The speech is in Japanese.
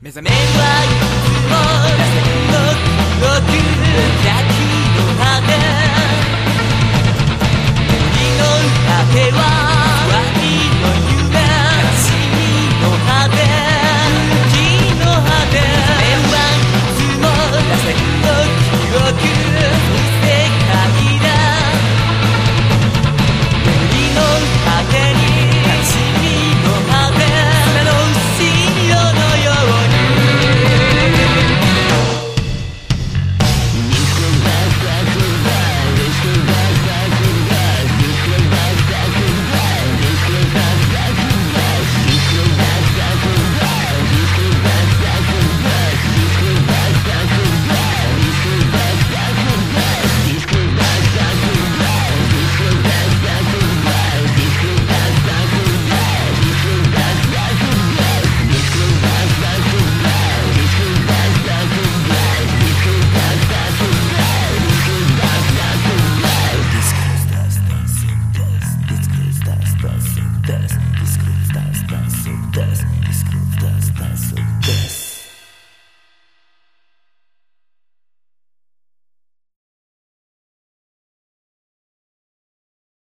目覚めはいつも僕だけ